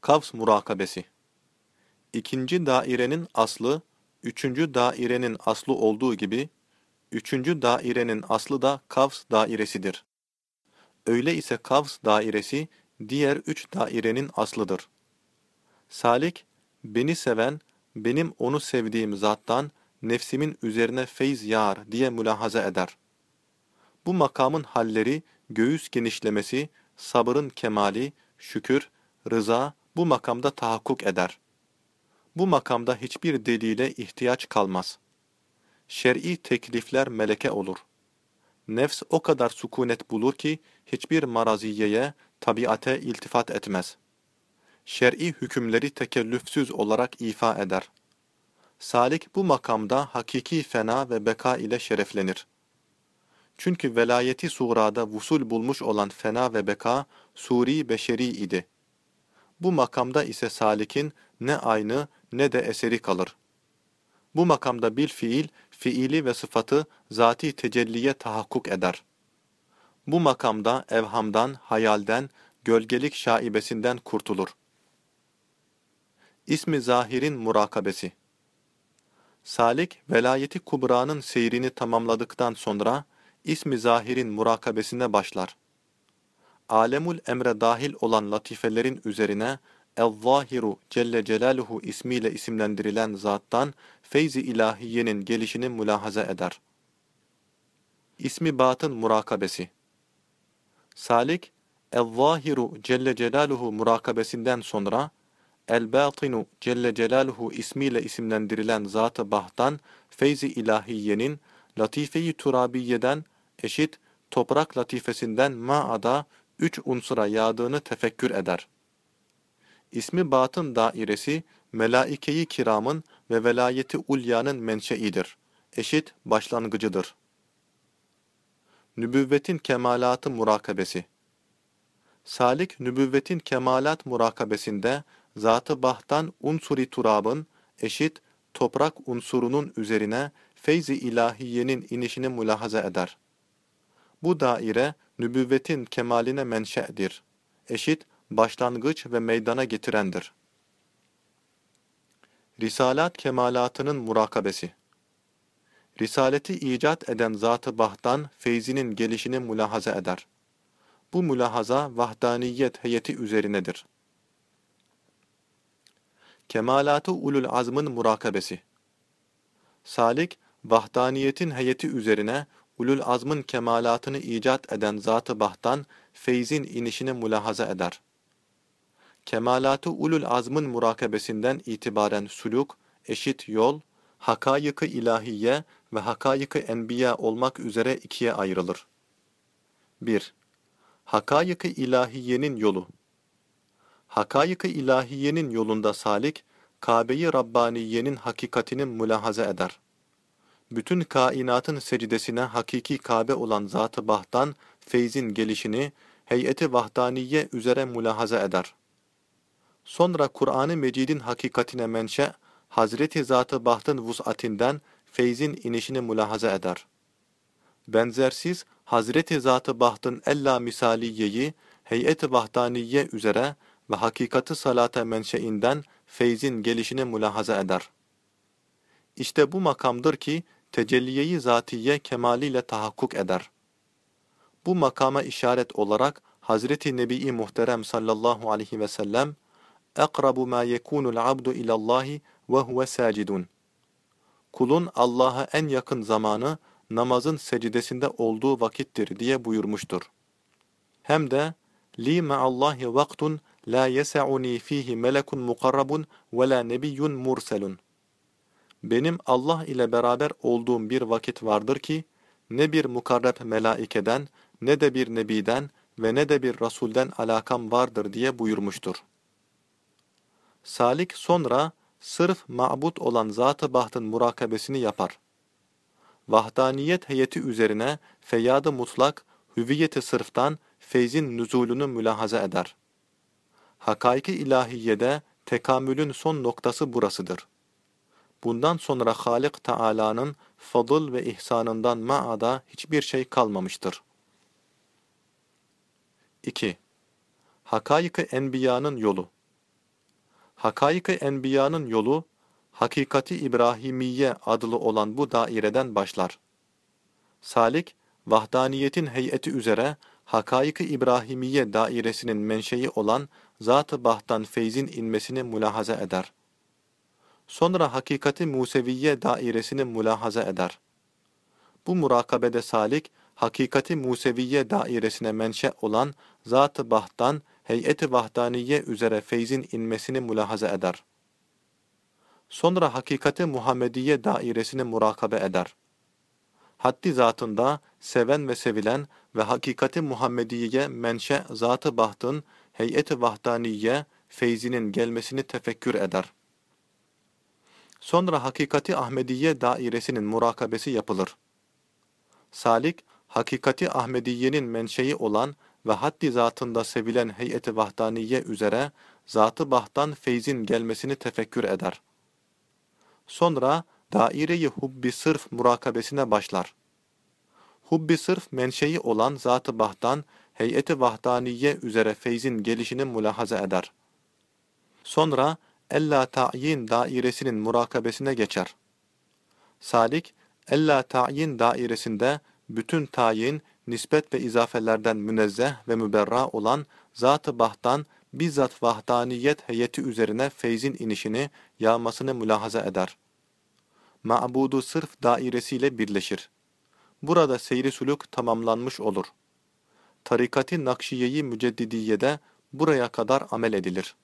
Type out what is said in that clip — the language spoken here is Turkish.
Kavs murakabesi İkinci dairenin aslı, üçüncü dairenin aslı olduğu gibi, üçüncü dairenin aslı da Kavs dairesidir. Öyle ise Kavs dairesi, diğer üç dairenin aslıdır. Salik, beni seven, benim onu sevdiğim zattan, nefsimin üzerine feyz yağar diye mülahaza eder. Bu makamın halleri, göğüs genişlemesi, sabırın kemali, şükür, rıza bu makamda tahakkuk eder. Bu makamda hiçbir delile ihtiyaç kalmaz. Şer'i teklifler meleke olur. Nefs o kadar sukunet bulur ki hiçbir maraziyeye, tabiate iltifat etmez. Şer'i hükümleri tekellüfsüz olarak ifa eder. Salik bu makamda hakiki fena ve beka ile şereflenir. Çünkü velayeti surada vusul bulmuş olan fena ve beka, suri beşeri idi. Bu makamda ise salikin ne aynı ne de eseri kalır. Bu makamda bil fiil, fiili ve sıfatı zati tecelliye tahakkuk eder. Bu makamda evhamdan, hayalden, gölgelik şaibesinden kurtulur. İsmi zahirin murakabesi Salik, velayeti kubranın seyrini tamamladıktan sonra, ismi zahirin murakabesine başlar. Alemul emre dahil olan latifelerin üzerine, El-Zahiru Celle Celaluhu ismiyle isimlendirilen zattan feyzi ilahiyenin gelişini mülahaza eder. İsmi batın murakabesi Salik, El-Zahiru Celle Celaluhu murakabesinden sonra, El-Batinu Celle Celaluhu ismiyle isimlendirilen zat-ı bahtan feyzi ilahiyenin latife-i turabiyeden eşit toprak latifesinden ma'ada üç unsura yağdığını tefekkür eder. İsmi batın dairesi, melaike-i kiramın ve velayeti ulyanın menşeidir. Eşit başlangıcıdır. Nübüvvetin kemalatı murakabesi Salik, nübüvvetin kemalat murakabesinde, zat-ı bahtan unsuri turabın, eşit toprak unsurunun üzerine feyzi ilahiyenin inişini mülahaza eder. Bu daire, nübüvvetin kemaline menşe'dir. Eşit, başlangıç ve meydana getirendir. Risalat kemalatının murakabesi Risaleti icat eden Zat-ı Bah'tan feyzinin gelişini mülahaza eder. Bu mülahaza vahdaniyet heyeti üzerinedir. Kemalatı ulul azmın murakabesi Salik, vahdaniyetin heyeti üzerine ulul azmın kemalatını icat eden Zat-ı Bah'tan feyzin inişini mülahaza eder. Kemalatı ulul azmın murakabesinden itibaren suluk, eşit yol, hakayıkı ilahiye ve hakayıkı enbiya olmak üzere ikiye ayrılır. 1. Hakayıkı ilahiyenin yolu Hakayıkı ilahiyenin yolunda salik, Kabe-i Rabbaniye'nin hakikatini mülahaza eder. Bütün kainatın secdesine hakiki Kabe olan Zat-ı Bah'tan feyzin gelişini, heyeti vahdaniye üzere mülahaza eder. Sonra Kur'an-ı Mecid'in hakikatine menşe, Hazreti Zat-ı Baht'ın vus'atinden feyzin inişini mülahaza eder. Benzersiz, Hazreti Zat-ı Baht'ın ella misaliyeyi, heyet-i vahdaniye üzere ve hakikati salate menşeinden feyzin gelişini mülahaza eder. İşte bu makamdır ki, tecelliyeyi zatiye kemaliyle tahakkuk eder. Bu makama işaret olarak Hazreti Nebi Muhterem sallallahu aleyhi ve sellem "Akrabu ma yekunul abdu ila Allahi ve huve. Kulun Allah'a en yakın zamanı namazın secdesinde olduğu vakittir diye buyurmuştur. Hem de "Li ma'allahi vaktun la yes'uni fihi melekun mukarrabun ve la nebiyyun murselun." Benim Allah ile beraber olduğum bir vakit vardır ki ne bir mukarreb melaikeden ne de bir nebiden ve ne de bir rasulden alakam vardır diye buyurmuştur. Salik sonra sırf ma'but olan Zat-ı Baht'ın murakabesini yapar. Vahdaniyet heyeti üzerine feyyad-ı mutlak, hüviyeti sırftan feyzin nüzulunu mülahaza eder. Hakaiki ilahiyede tekamülün son noktası burasıdır. Bundan sonra Halik Teala'nın fadıl ve ihsanından ma'ada hiçbir şey kalmamıştır. 2. Hakaik-ı Enbiya'nın yolu Hakaik-i Enbiya'nın yolu, Hakikati İbrahimiye adlı olan bu daireden başlar. Salik, vahdaniyetin heyeti üzere Hakaik-i İbrahimiye dairesinin menşei olan Zat-ı Baht'tan feyzin inmesini mülahaza eder. Sonra Hakikati Museviye dairesini mülahaza eder. Bu murakabede salik, Hakikati Museviye dairesine menşe olan Zat-ı Baht'tan heyeti vahdaniye üzere feyzin inmesini mülahaza eder. Sonra Hakikati Muhammediye dairesini murakabe eder. Haddi zatında seven ve sevilen ve hakikati Muhammediye menşe zatı bahtın heyeti vahdaniye feyzinin gelmesini tefekkür eder. Sonra hakikati Ahmediye dairesinin murakabesi yapılır. Salik, hakikati Ahmediye'nin menşei olan ve haddi zatında sevilen heyeti vahdaniye üzere zatı bahtan feyzin gelmesini tefekkür eder. Sonra daire-i hubbi sırf murakabesine başlar. Hubbi sırf menşei olan zat-ı bahtan heyeti vahdaniye üzere feyzin gelişini mülahaza eder. Sonra ella ta'yin dairesinin murakabesine geçer. Salik, ella ta'yin dairesinde bütün tayin, nispet ve izafelerden münezzeh ve müberra olan zat-ı bahtan bizzat vahdaniyet heyeti üzerine feyzin inişini, yağmasını mülahaza eder. Ma'budu sırf dairesiyle birleşir. Burada seyri suluk tamamlanmış olur. Tarikati Nakşiyeyi Müceddidiye'de buraya kadar amel edilir.